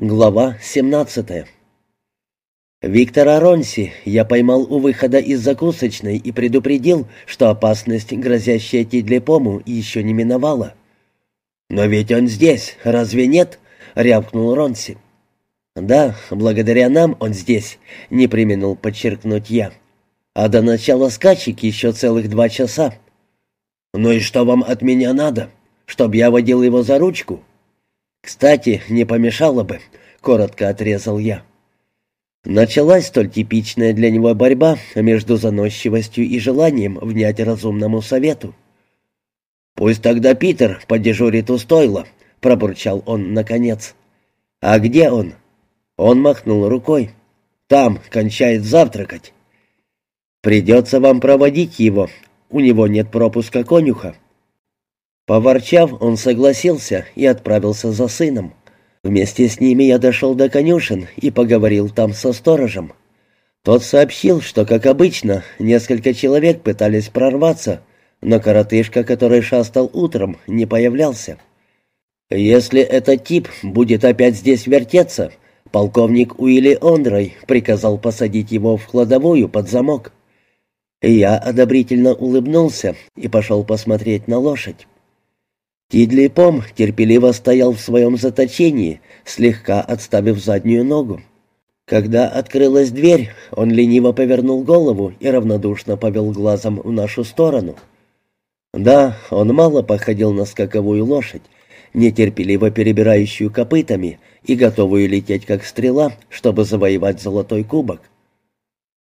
Глава 17 Виктора Ронси я поймал у выхода из закусочной и предупредил, что опасность, грозящая Тидлепому, еще не миновала. «Но ведь он здесь, разве нет?» — рявкнул Ронси. «Да, благодаря нам он здесь», — не применил подчеркнуть я. «А до начала скачек еще целых два часа». «Ну и что вам от меня надо? Чтоб я водил его за ручку?» «Кстати, не помешало бы», — коротко отрезал я. Началась столь типичная для него борьба между заносчивостью и желанием внять разумному совету. «Пусть тогда Питер подежурит у стойла», — пробурчал он наконец. «А где он?» Он махнул рукой. «Там, кончает завтракать». «Придется вам проводить его. У него нет пропуска конюха». Поворчав, он согласился и отправился за сыном. Вместе с ними я дошел до конюшен и поговорил там со сторожем. Тот сообщил, что, как обычно, несколько человек пытались прорваться, но коротышка, который шастал утром, не появлялся. «Если этот тип будет опять здесь вертеться», полковник Уилли Ондрой приказал посадить его в кладовую под замок. Я одобрительно улыбнулся и пошел посмотреть на лошадь. Тидли Пом терпеливо стоял в своем заточении, слегка отставив заднюю ногу. Когда открылась дверь, он лениво повернул голову и равнодушно повел глазом в нашу сторону. Да, он мало походил на скаковую лошадь, нетерпеливо перебирающую копытами и готовую лететь как стрела, чтобы завоевать золотой кубок.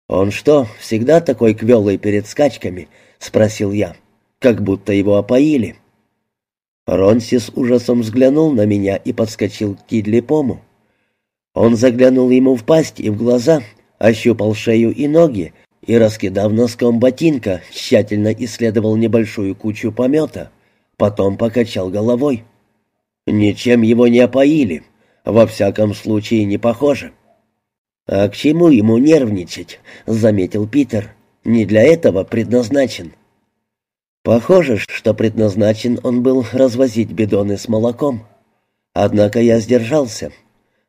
«Он что, всегда такой квелый перед скачками?» — спросил я. «Как будто его опоили». Ронси с ужасом взглянул на меня и подскочил к Кидлипому. Он заглянул ему в пасть и в глаза, ощупал шею и ноги и, раскидав носком ботинка, тщательно исследовал небольшую кучу помета. Потом покачал головой. «Ничем его не опоили. Во всяком случае, не похоже». «А к чему ему нервничать?» — заметил Питер. «Не для этого предназначен». Похоже, что предназначен он был развозить бидоны с молоком. Однако я сдержался.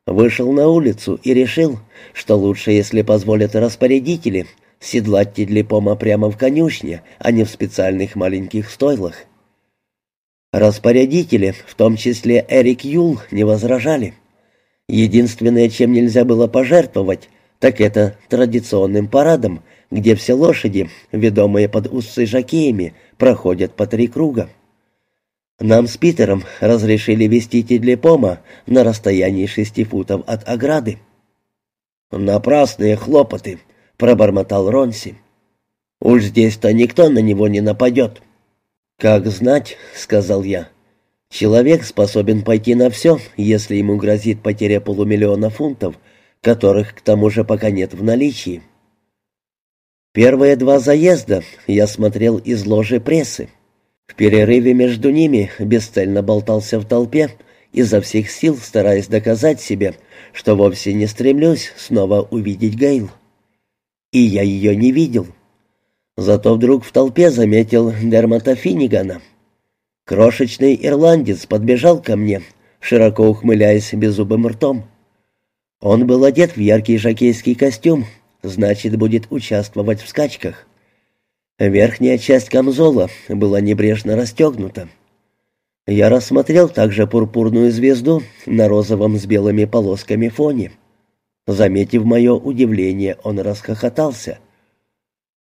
Вышел на улицу и решил, что лучше, если позволят распорядители, седлать Тедлипома прямо в конюшне, а не в специальных маленьких стойлах. Распорядители, в том числе Эрик Юл, не возражали. Единственное, чем нельзя было пожертвовать, так это традиционным парадом, где все лошади, ведомые под усы жакеями, проходят по три круга. Нам с Питером разрешили вести Тедлепома на расстоянии шести футов от ограды. «Напрасные хлопоты», — пробормотал Ронси. «Уж здесь-то никто на него не нападет». «Как знать», — сказал я. «Человек способен пойти на все, если ему грозит потеря полумиллиона фунтов, которых к тому же пока нет в наличии». Первые два заезда я смотрел из ложи прессы. В перерыве между ними бесцельно болтался в толпе, изо всех сил стараясь доказать себе, что вовсе не стремлюсь снова увидеть Гейл. И я ее не видел. Зато вдруг в толпе заметил Дермата Финнигана. Крошечный ирландец подбежал ко мне, широко ухмыляясь беззубым ртом. Он был одет в яркий жакейский костюм, значит, будет участвовать в скачках. Верхняя часть камзола была небрежно расстегнута. Я рассмотрел также пурпурную звезду на розовом с белыми полосками фоне. Заметив мое удивление, он расхохотался.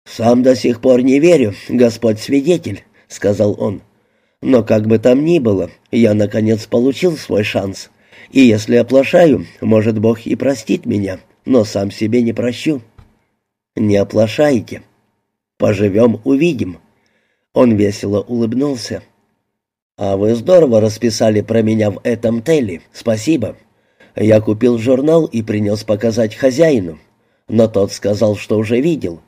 «Сам до сих пор не верю, Господь свидетель», — сказал он. «Но как бы там ни было, я, наконец, получил свой шанс. И если оплошаю, может, Бог и простит меня, но сам себе не прощу». Не оплошайте. Поживем, увидим». Он весело улыбнулся. «А вы здорово расписали про меня в этом теле. Спасибо. Я купил журнал и принес показать хозяину, но тот сказал, что уже видел.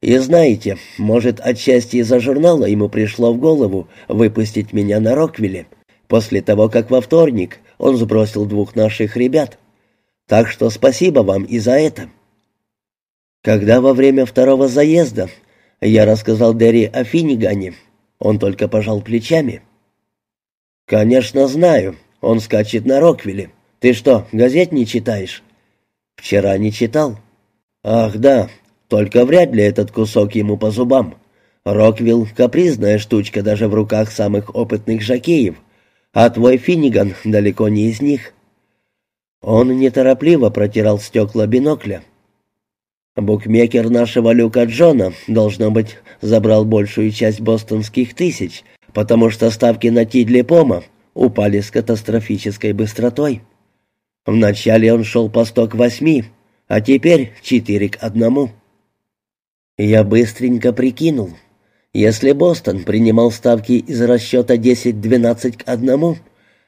И знаете, может, отчасти из-за журнала ему пришло в голову выпустить меня на Роквилле, после того, как во вторник он сбросил двух наших ребят. Так что спасибо вам и за это». Когда во время второго заезда я рассказал Дерри о Финнигане, он только пожал плечами. «Конечно, знаю. Он скачет на Роквилле. Ты что, газет не читаешь?» «Вчера не читал». «Ах, да, только вряд ли этот кусок ему по зубам. Роквилл — капризная штучка даже в руках самых опытных жакеев, а твой Финниган далеко не из них». Он неторопливо протирал стекла бинокля. Букмекер нашего Люка Джона, должно быть, забрал большую часть бостонских тысяч, потому что ставки на Тидли Пома упали с катастрофической быстротой. Вначале он шел по сто к восьми, а теперь четыре к одному. Я быстренько прикинул. Если Бостон принимал ставки из расчета 10-12 к одному,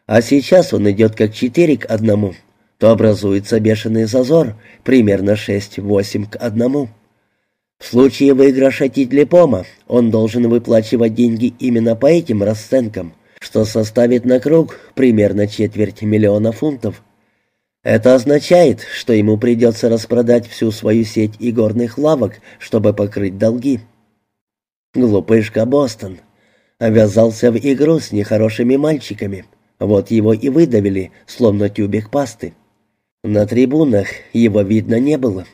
а сейчас он идет как 4 к одному, то образуется бешеный зазор, примерно 6-8 к одному. В случае выигрыша Титлипома он должен выплачивать деньги именно по этим расценкам, что составит на круг примерно четверть миллиона фунтов. Это означает, что ему придется распродать всю свою сеть игорных лавок, чтобы покрыть долги. Глупышка Бостон. Ввязался в игру с нехорошими мальчиками. Вот его и выдавили, словно тюбик пасты. На трибунах его видно не было.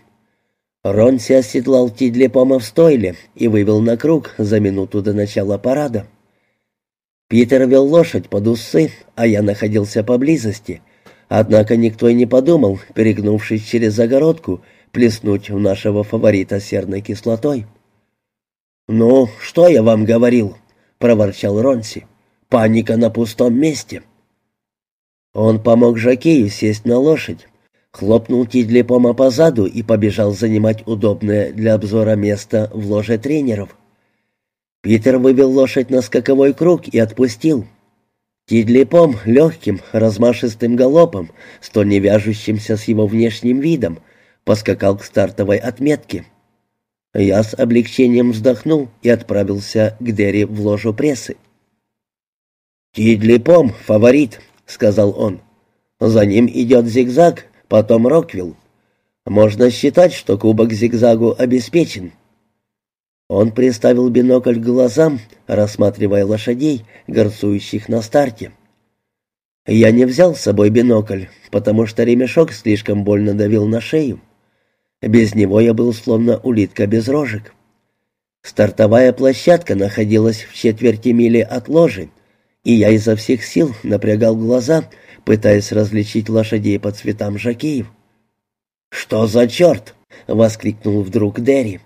Ронси оседлал Тидлипома в стойле и вывел на круг за минуту до начала парада. Питер вел лошадь под усы, а я находился поблизости — Однако никто и не подумал, перегнувшись через загородку, плеснуть в нашего фаворита серной кислотой. «Ну, что я вам говорил?» — проворчал Ронси. «Паника на пустом месте». Он помог Жакею сесть на лошадь, хлопнул Тидлипома по заду и побежал занимать удобное для обзора место в ложе тренеров. Питер вывел лошадь на скаковой круг и отпустил — Тидлипом легким, размашистым галопом, столь не вяжущимся с его внешним видом, поскакал к стартовой отметке. Я с облегчением вздохнул и отправился к Дерри в ложу прессы. «Тидлипом — фаворит», — сказал он. «За ним идет зигзаг, потом Роквилл. Можно считать, что кубок зигзагу обеспечен». Он приставил бинокль к глазам, рассматривая лошадей, горцующих на старте. Я не взял с собой бинокль, потому что ремешок слишком больно давил на шею. Без него я был словно улитка без рожек. Стартовая площадка находилась в четверти мили от ложи, и я изо всех сил напрягал глаза, пытаясь различить лошадей по цветам жакеев. «Что за черт?» — воскликнул вдруг Дерри.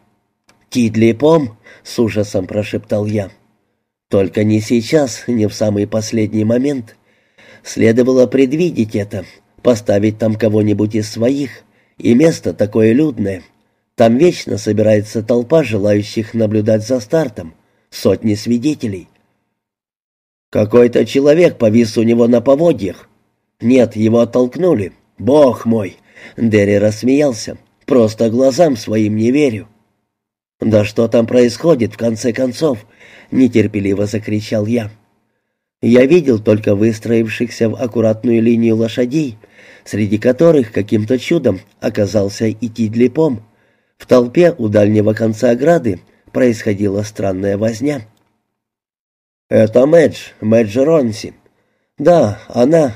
«Тидлипом?» — с ужасом прошептал я. «Только не сейчас, не в самый последний момент. Следовало предвидеть это, поставить там кого-нибудь из своих, и место такое людное. Там вечно собирается толпа желающих наблюдать за стартом, сотни свидетелей». «Какой-то человек повис у него на поводьях. Нет, его оттолкнули. Бог мой!» Дерри рассмеялся. «Просто глазам своим не верю». «Да что там происходит, в конце концов?» — нетерпеливо закричал я. Я видел только выстроившихся в аккуратную линию лошадей, среди которых каким-то чудом оказался и Тидлипом. В толпе у дальнего конца ограды происходила странная возня. «Это Мэдж, Мэдж Ронси. Да, она.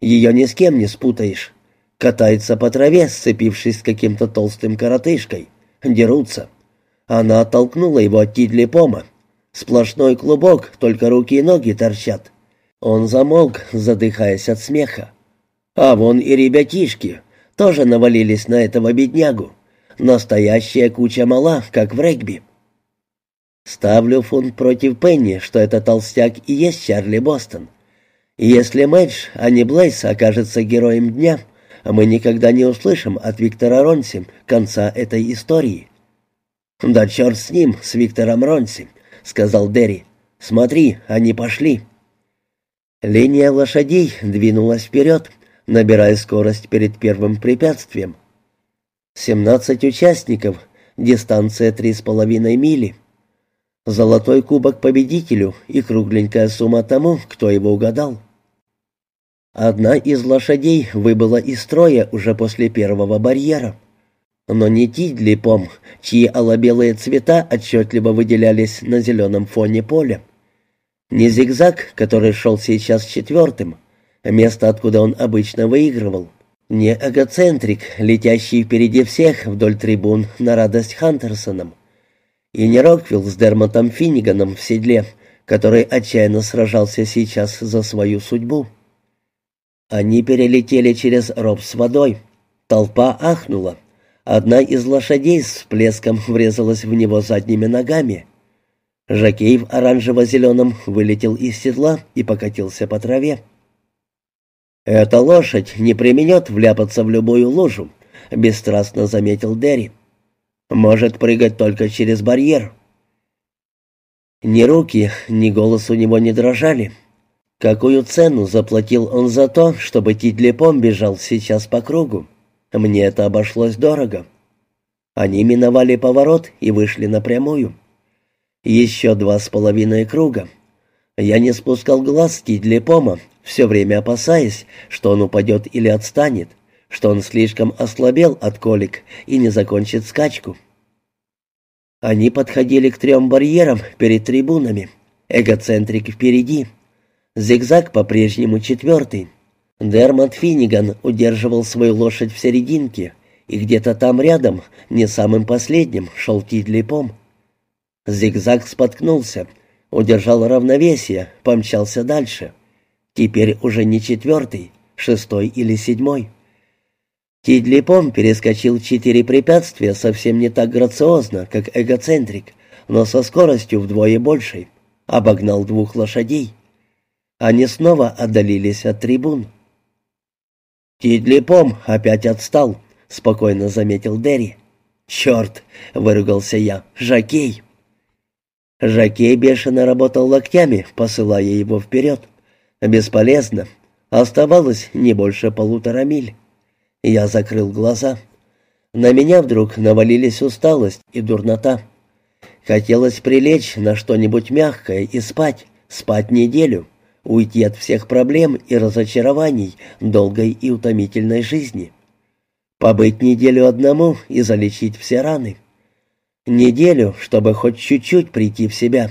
Ее ни с кем не спутаешь. Катается по траве, сцепившись с каким-то толстым коротышкой. Дерутся. Она оттолкнула его от Тидлипома. Сплошной клубок, только руки и ноги торчат. Он замолк, задыхаясь от смеха. А вон и ребятишки тоже навалились на этого беднягу. Настоящая куча мала, как в регби. Ставлю фунт против Пенни, что это толстяк и есть Чарли Бостон. Если Мэдж, а не Блейс, окажется героем дня, мы никогда не услышим от Виктора Ронси конца этой истории. «Да черт с ним, с Виктором Ронси», — сказал Дерри. «Смотри, они пошли». Линия лошадей двинулась вперед, набирая скорость перед первым препятствием. Семнадцать участников, дистанция три с половиной мили. Золотой кубок победителю и кругленькая сумма тому, кто его угадал. Одна из лошадей выбыла из строя уже после первого барьера но не тидлипом, чьи алобелые цвета отчетливо выделялись на зеленом фоне поля. Не зигзаг, который шел сейчас четвертым, место, откуда он обычно выигрывал. Не эгоцентрик, летящий впереди всех вдоль трибун на радость Хантерсонам. И не Роквилл с Дермотом Финниганом в седле, который отчаянно сражался сейчас за свою судьбу. Они перелетели через ров с водой. Толпа ахнула. Одна из лошадей с всплеском врезалась в него задними ногами. Жакей в оранжево-зеленом вылетел из седла и покатился по траве. «Эта лошадь не применет вляпаться в любую лужу», — бесстрастно заметил Дерри. «Может прыгать только через барьер». Ни руки, ни голос у него не дрожали. Какую цену заплатил он за то, чтобы Тидлипом бежал сейчас по кругу? Мне это обошлось дорого. Они миновали поворот и вышли напрямую. Еще два с половиной круга. Я не спускал глаз с Тидлипома, все время опасаясь, что он упадет или отстанет, что он слишком ослабел от колик и не закончит скачку. Они подходили к трем барьерам перед трибунами. Эгоцентрик впереди. Зигзаг по-прежнему четвертый. Дермат Финниган удерживал свою лошадь в серединке, и где-то там рядом, не самым последним, шел Тидлипом. Зигзаг споткнулся, удержал равновесие, помчался дальше — Теперь уже не четвертый, шестой или седьмой. Тидлипом перескочил четыре препятствия совсем не так грациозно, как эгоцентрик, но со скоростью вдвое большей. Обогнал двух лошадей. Они снова отдалились от трибун. «Тидлипом опять отстал», — спокойно заметил Дерри. «Черт!» — выругался я. «Жакей!» Жакей бешено работал локтями, посылая его вперед. Бесполезно. Оставалось не больше полутора миль. Я закрыл глаза. На меня вдруг навалились усталость и дурнота. Хотелось прилечь на что-нибудь мягкое и спать, спать неделю, уйти от всех проблем и разочарований долгой и утомительной жизни. Побыть неделю одному и залечить все раны. Неделю, чтобы хоть чуть-чуть прийти в себя.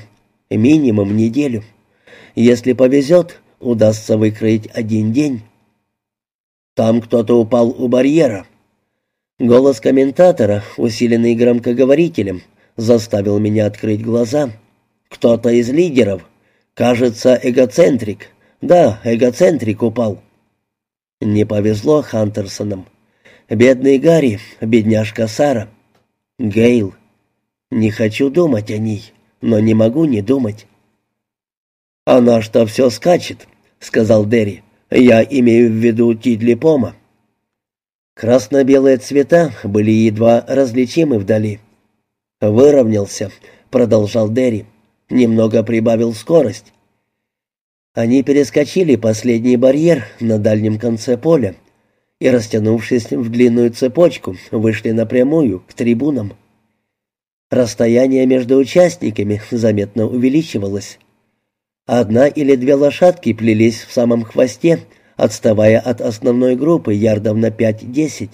Минимум неделю. Если повезет, удастся выкроить один день. Там кто-то упал у барьера. Голос комментатора, усиленный громкоговорителем, заставил меня открыть глаза. Кто-то из лидеров. Кажется, эгоцентрик. Да, эгоцентрик упал. Не повезло Хантерсонам. Бедный Гарри, бедняжка Сара. Гейл. Не хочу думать о ней, но не могу не думать. Она что все скачет, сказал Дерри. «Я имею в виду Тидли Пома». Красно-белые цвета были едва различимы вдали. «Выровнялся», — продолжал Дерри. Немного прибавил скорость. Они перескочили последний барьер на дальнем конце поля и, растянувшись в длинную цепочку, вышли напрямую к трибунам. Расстояние между участниками заметно увеличивалось. Одна или две лошадки плелись в самом хвосте, отставая от основной группы ярдов на пять-десять.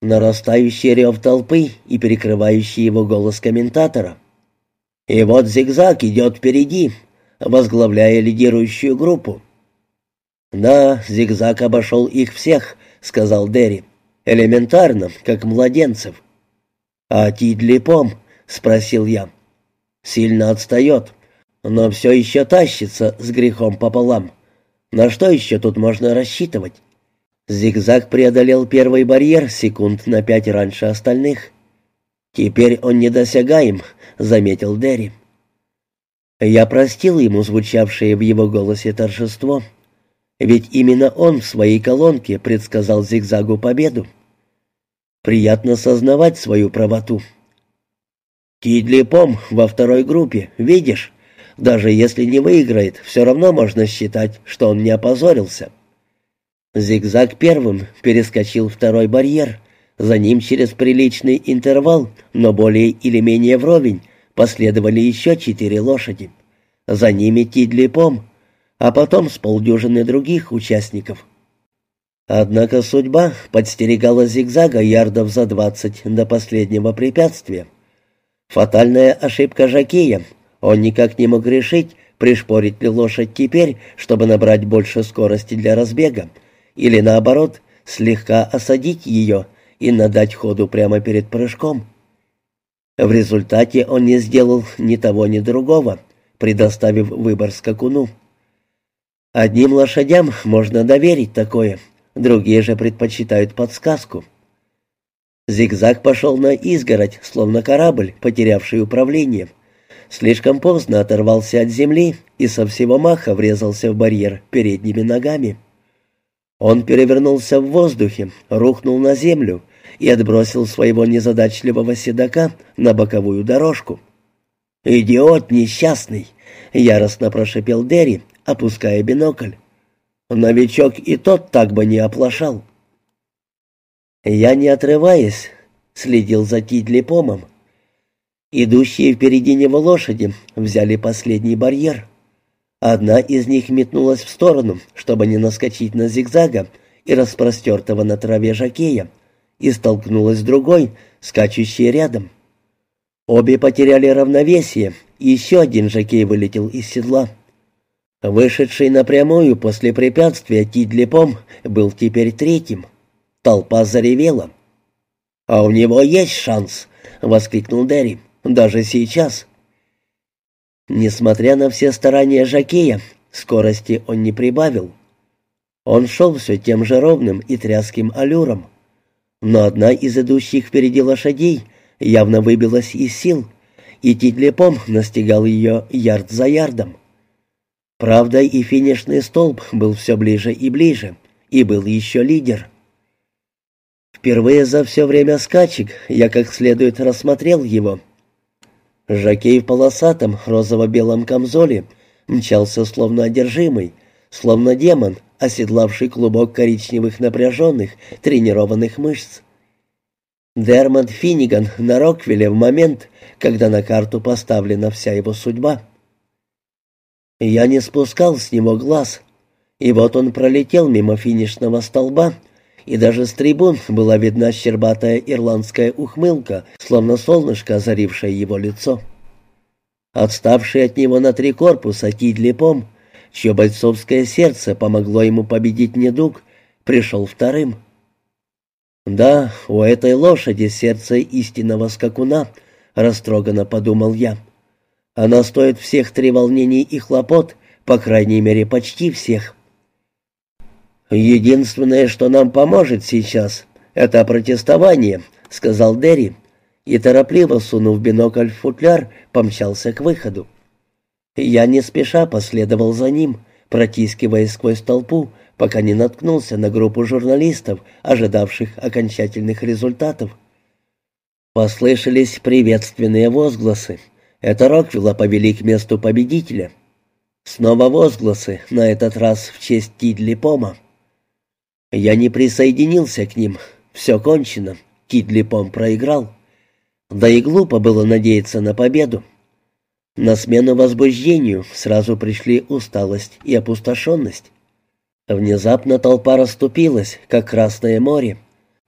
Нарастающий рев толпы и перекрывающий его голос комментатора. И вот зигзаг идет впереди, возглавляя лидирующую группу. «Да, зигзаг обошел их всех», — сказал Дерри. «Элементарно, как младенцев». «А Тидли Пом?» — спросил я. «Сильно отстает но все еще тащится с грехом пополам. На что еще тут можно рассчитывать? Зигзаг преодолел первый барьер секунд на пять раньше остальных. «Теперь он недосягаем», — заметил Дерри. Я простил ему звучавшее в его голосе торжество, ведь именно он в своей колонке предсказал зигзагу победу. Приятно сознавать свою правоту. «Кидли Пом во второй группе, видишь?» Даже если не выиграет, все равно можно считать, что он не опозорился. Зигзаг первым перескочил второй барьер. За ним через приличный интервал, но более или менее вровень, последовали еще четыре лошади. За ними Тидли Пом, а потом с полдюжины других участников. Однако судьба подстерегала зигзага ярдов за двадцать до последнего препятствия. Фатальная ошибка Жакея — он никак не мог решить, пришпорить ли лошадь теперь, чтобы набрать больше скорости для разбега, или наоборот, слегка осадить ее и надать ходу прямо перед прыжком. В результате он не сделал ни того, ни другого, предоставив выбор скакуну. Одним лошадям можно доверить такое, другие же предпочитают подсказку. Зигзаг пошел на изгородь, словно корабль, потерявший управление — слишком поздно оторвался от земли и со всего маха врезался в барьер передними ногами. Он перевернулся в воздухе, рухнул на землю и отбросил своего незадачливого седока на боковую дорожку. «Идиот несчастный!» — яростно прошипел Дерри, опуская бинокль. «Новичок и тот так бы не оплошал». Я, не отрываясь, следил за Тидлипомом, Идущие впереди него лошади взяли последний барьер. Одна из них метнулась в сторону, чтобы не наскочить на зигзага и распростертого на траве жакея, и столкнулась с другой, скачущей рядом. Обе потеряли равновесие, и еще один жакей вылетел из седла. Вышедший напрямую после препятствия Тидлипом был теперь третьим. Толпа заревела. «А у него есть шанс!» — воскликнул Дерри даже сейчас. Несмотря на все старания Жакея, скорости он не прибавил. Он шел все тем же ровным и тряским аллюром. Но одна из идущих впереди лошадей явно выбилась из сил, и Титлепом настигал ее ярд за ярдом. Правда, и финишный столб был все ближе и ближе, и был еще лидер. Впервые за все время скачек я как следует рассмотрел его — Жакей в полосатом розово-белом камзоле мчался словно одержимый, словно демон, оседлавший клубок коричневых напряженных, тренированных мышц. Дермат Финниган на Роквилле в момент, когда на карту поставлена вся его судьба. Я не спускал с него глаз, и вот он пролетел мимо финишного столба, и даже с трибун была видна щербатая ирландская ухмылка, словно солнышко, озарившее его лицо. Отставший от него на три корпуса Тидлипом, чье бойцовское сердце помогло ему победить недуг, пришел вторым. «Да, у этой лошади сердце истинного скакуна», — растроганно подумал я. «Она стоит всех три волнений и хлопот, по крайней мере, почти всех». «Единственное, что нам поможет сейчас, это протестование», — сказал Дерри, и, торопливо сунув бинокль в футляр, помчался к выходу. Я не спеша последовал за ним, протискиваясь сквозь толпу, пока не наткнулся на группу журналистов, ожидавших окончательных результатов. Послышались приветственные возгласы. Это Роквилла повели к месту победителя. Снова возгласы, на этот раз в честь Тидли Пома. Я не присоединился к ним. Все кончено. Кидлипом проиграл. Да и глупо было надеяться на победу. На смену возбуждению сразу пришли усталость и опустошенность. Внезапно толпа расступилась, как Красное море,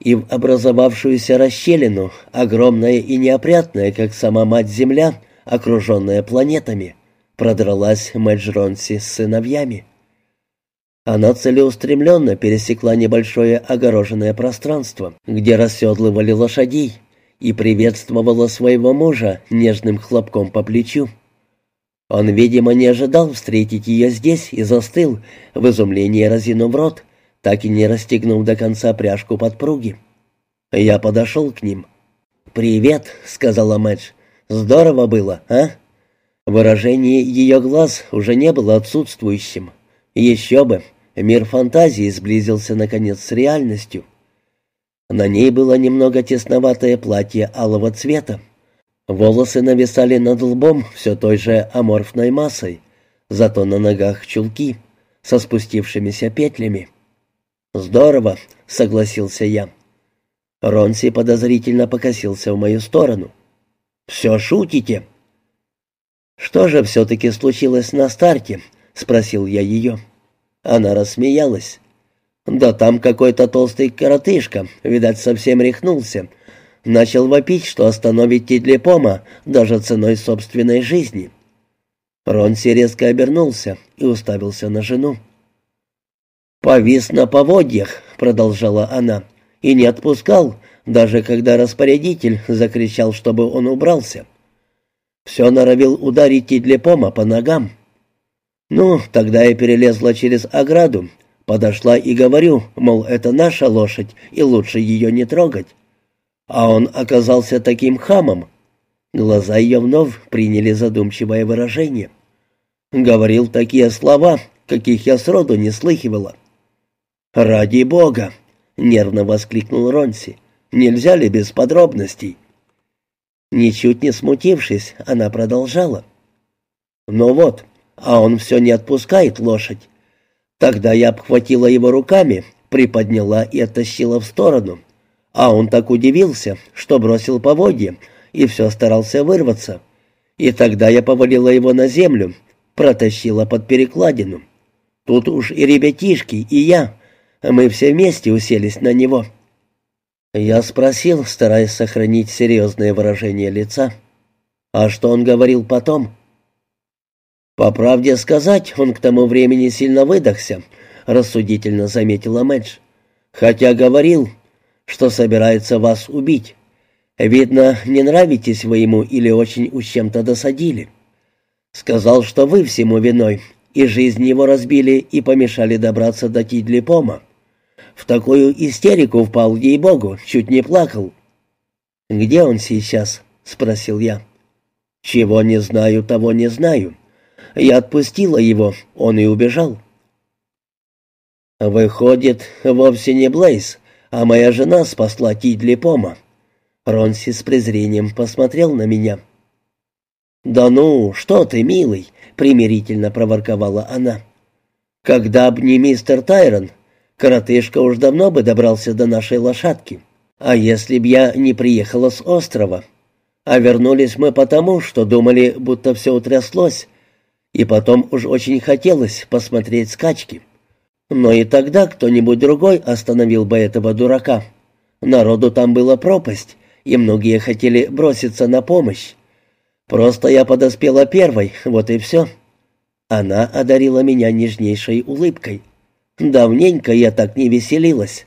и в образовавшуюся расщелину, огромная и неопрятная, как сама Мать-Земля, окруженная планетами, продралась Мэджронси с сыновьями. Она целеустремленно пересекла небольшое огороженное пространство, где расседлывали лошадей, и приветствовала своего мужа нежным хлопком по плечу. Он, видимо, не ожидал встретить ее здесь и застыл, в изумлении разинув рот, так и не расстегнув до конца пряжку подпруги. Я подошел к ним. «Привет», — сказала Мэдж. «Здорово было, а?» Выражение ее глаз уже не было отсутствующим. Еще бы, Мир фантазии сблизился наконец с реальностью. На ней было немного тесноватое платье алого цвета. Волосы нависали над лбом все той же аморфной массой, зато на ногах чулки со спустившимися петлями. «Здорово», — согласился я. Ронси подозрительно покосился в мою сторону. «Все шутите?» «Что же все-таки случилось на старте?» — спросил я ее. Она рассмеялась. «Да там какой-то толстый коротышка, видать, совсем рехнулся. Начал вопить, что остановить Тидлипома даже ценой собственной жизни». Ронси резко обернулся и уставился на жену. «Повис на поводьях», — продолжала она, — «и не отпускал, даже когда распорядитель закричал, чтобы он убрался. Все норовил ударить Тидлепома по ногам. Ну, тогда я перелезла через ограду, подошла и говорю, мол, это наша лошадь, и лучше ее не трогать. А он оказался таким хамом. Глаза ее вновь приняли задумчивое выражение. Говорил такие слова, каких я сроду не слыхивала. «Ради бога!» — нервно воскликнул Ронси. «Нельзя ли без подробностей?» Ничуть не смутившись, она продолжала. «Ну вот, а он все не отпускает лошадь. Тогда я обхватила его руками, приподняла и оттащила в сторону. А он так удивился, что бросил поводья и все старался вырваться. И тогда я повалила его на землю, протащила под перекладину. Тут уж и ребятишки, и я, мы все вместе уселись на него. Я спросил, стараясь сохранить серьезное выражение лица. А что он говорил потом? «По правде сказать, он к тому времени сильно выдохся», — рассудительно заметила Мэдж. «Хотя говорил, что собирается вас убить. Видно, не нравитесь вы ему или очень уж чем-то досадили. Сказал, что вы всему виной, и жизнь его разбили и помешали добраться до Тидлипома. В такую истерику впал, ей-богу, чуть не плакал». «Где он сейчас?» — спросил я. «Чего не знаю, того не знаю». Я отпустила его, он и убежал. Выходит, вовсе не Блейз, а моя жена спасла Тидли Пома. Ронси с презрением посмотрел на меня. «Да ну, что ты, милый!» — примирительно проворковала она. «Когда б не мистер Тайрон, коротышка уж давно бы добрался до нашей лошадки. А если б я не приехала с острова? А вернулись мы потому, что думали, будто все утряслось, и потом уж очень хотелось посмотреть скачки. Но и тогда кто-нибудь другой остановил бы этого дурака. Народу там была пропасть, и многие хотели броситься на помощь. Просто я подоспела первой, вот и все. Она одарила меня нежнейшей улыбкой. Давненько я так не веселилась.